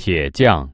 铁匠。